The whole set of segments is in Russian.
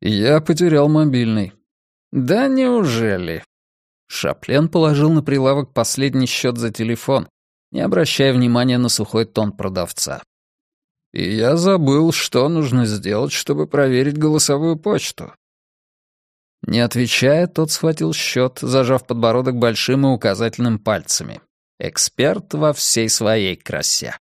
Я потерял мобильный. Да неужели? Шаплен положил на прилавок последний счет за телефон, не обращая внимания на сухой тон продавца. И я забыл, что нужно сделать, чтобы проверить голосовую почту. Не отвечая, тот схватил счет, зажав подбородок большим и указательным пальцами. Эксперт во всей своей красе.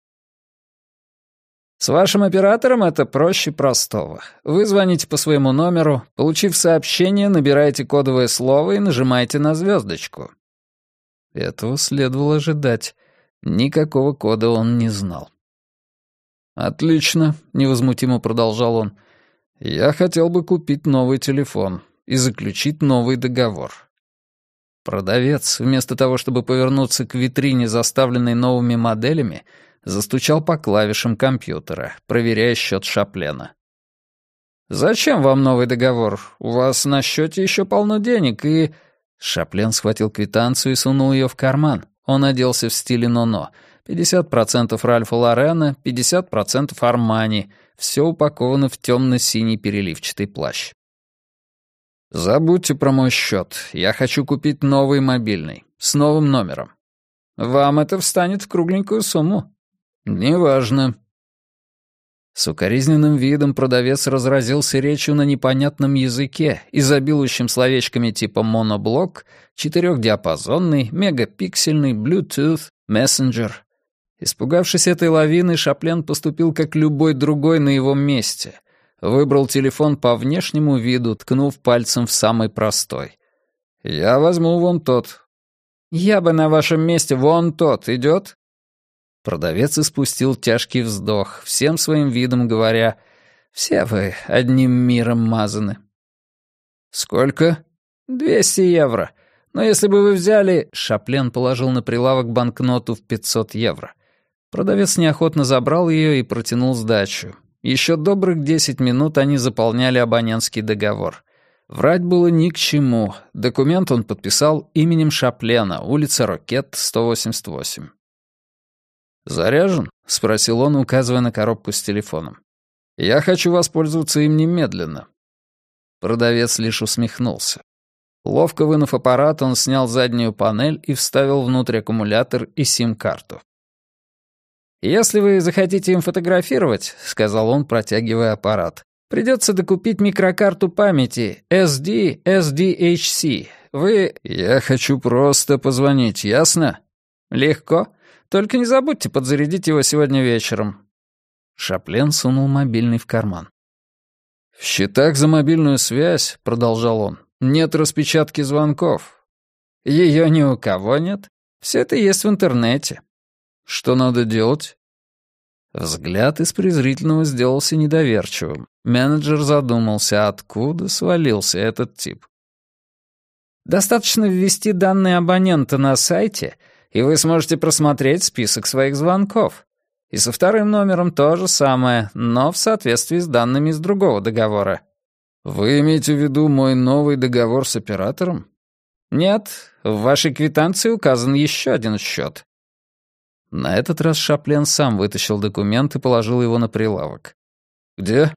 С вашим оператором это проще простого. Вы звоните по своему номеру, получив сообщение, набираете кодовое слово и нажимаете на звездочку. Этого следовало ожидать. Никакого кода он не знал. «Отлично», — невозмутимо продолжал он. «Я хотел бы купить новый телефон и заключить новый договор». Продавец, вместо того, чтобы повернуться к витрине, заставленной новыми моделями, застучал по клавишам компьютера, проверяя счет Шаплена. «Зачем вам новый договор? У вас на счете еще полно денег, и...» Шаплен схватил квитанцию и сунул ее в карман. Он оделся в стиле «но-но». 50% Ральфа Лорена, 50% Армани. Все упаковано в темно-синий переливчатый плащ. «Забудьте про мой счет. Я хочу купить новый мобильный. С новым номером. Вам это встанет в кругленькую сумму». «Неважно». С укоризненным видом продавец разразился речью на непонятном языке, изобилующим словечками типа моноблок, четырехдиапазонный, мегапиксельный, Bluetooth, Messenger. Испугавшись этой лавины, Шаплен поступил как любой другой на его месте. Выбрал телефон по внешнему виду, ткнув пальцем в самый простой. «Я возьму вон тот». «Я бы на вашем месте вон тот идет?» Продавец испустил тяжкий вздох, всем своим видом говоря, «Все вы одним миром мазаны». «Сколько?» «Двести евро. Но если бы вы взяли...» Шаплен положил на прилавок банкноту в пятьсот евро. Продавец неохотно забрал ее и протянул сдачу. Еще добрых десять минут они заполняли абонентский договор. Врать было ни к чему. Документ он подписал именем Шаплена, улица Рокет, 188. «Заряжен?» — спросил он, указывая на коробку с телефоном. «Я хочу воспользоваться им немедленно». Продавец лишь усмехнулся. Ловко вынув аппарат, он снял заднюю панель и вставил внутрь аккумулятор и сим-карту. «Если вы захотите им фотографировать», — сказал он, протягивая аппарат, «придется докупить микрокарту памяти SD, SDHC. Вы...» «Я хочу просто позвонить, ясно?» «Легко. Только не забудьте подзарядить его сегодня вечером». Шаплен сунул мобильный в карман. «В счетах за мобильную связь», — продолжал он, — «нет распечатки звонков». «Ее ни у кого нет. Все это есть в интернете». «Что надо делать?» Взгляд из презрительного сделался недоверчивым. Менеджер задумался, откуда свалился этот тип. «Достаточно ввести данные абонента на сайте — и вы сможете просмотреть список своих звонков. И со вторым номером то же самое, но в соответствии с данными из другого договора. Вы имеете в виду мой новый договор с оператором? Нет, в вашей квитанции указан еще один счет. На этот раз Шаплен сам вытащил документ и положил его на прилавок. «Где?»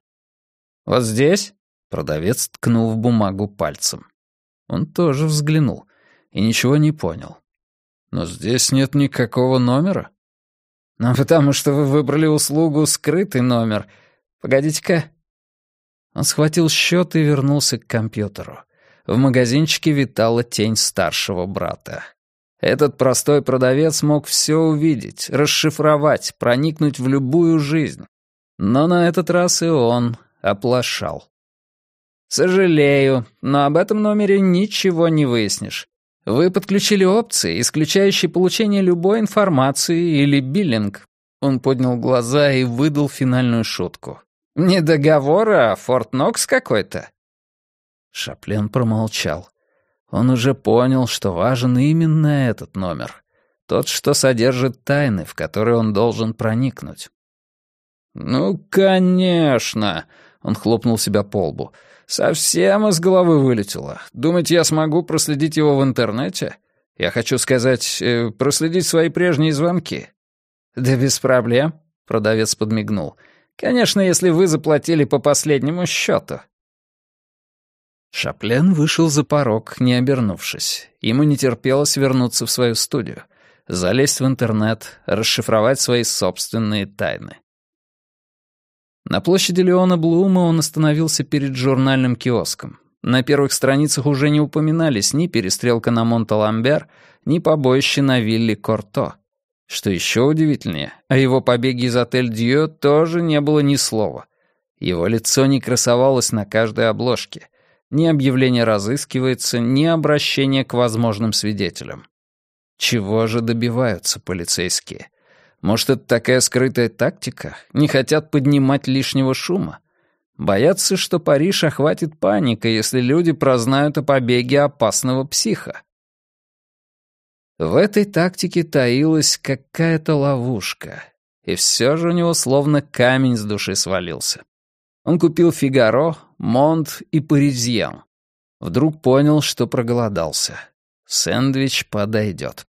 «Вот здесь?» Продавец ткнул в бумагу пальцем. Он тоже взглянул и ничего не понял. Но здесь нет никакого номера. Ну, потому что вы выбрали услугу «скрытый номер». Погодите-ка. Он схватил счет и вернулся к компьютеру. В магазинчике витала тень старшего брата. Этот простой продавец мог все увидеть, расшифровать, проникнуть в любую жизнь. Но на этот раз и он оплошал. «Сожалею, но об этом номере ничего не выяснишь. Вы подключили опции, исключающие получение любой информации или биллинг. Он поднял глаза и выдал финальную шутку. Не договор, а Форт Нокс какой-то. Шаплен промолчал. Он уже понял, что важен именно этот номер. Тот, что содержит тайны, в которые он должен проникнуть. «Ну, конечно!» — он хлопнул себя по лбу. Совсем из головы вылетело. Думаете, я смогу проследить его в интернете? Я хочу сказать, э, проследить свои прежние звонки. Да без проблем, продавец подмигнул. Конечно, если вы заплатили по последнему счету. Шаплен вышел за порог, не обернувшись. Ему не терпелось вернуться в свою студию, залезть в интернет, расшифровать свои собственные тайны. На площади Леона Блума он остановился перед журнальным киоском. На первых страницах уже не упоминались ни перестрелка на Монталамбер, ни побоище на вилле Корто. Что еще удивительнее, о его побеге из отель Дьё тоже не было ни слова. Его лицо не красовалось на каждой обложке. Ни объявление разыскивается, ни обращение к возможным свидетелям. Чего же добиваются полицейские? Может, это такая скрытая тактика? Не хотят поднимать лишнего шума? Боятся, что Париж охватит паника, если люди прознают о побеге опасного психа. В этой тактике таилась какая-то ловушка, и все же у него словно камень с души свалился. Он купил «Фигаро», «Монт» и «Паризьен». Вдруг понял, что проголодался. Сэндвич подойдет.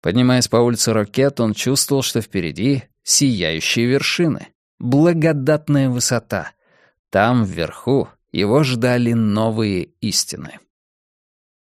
Поднимаясь по улице Рокет, он чувствовал, что впереди сияющие вершины, благодатная высота. Там, вверху, его ждали новые истины.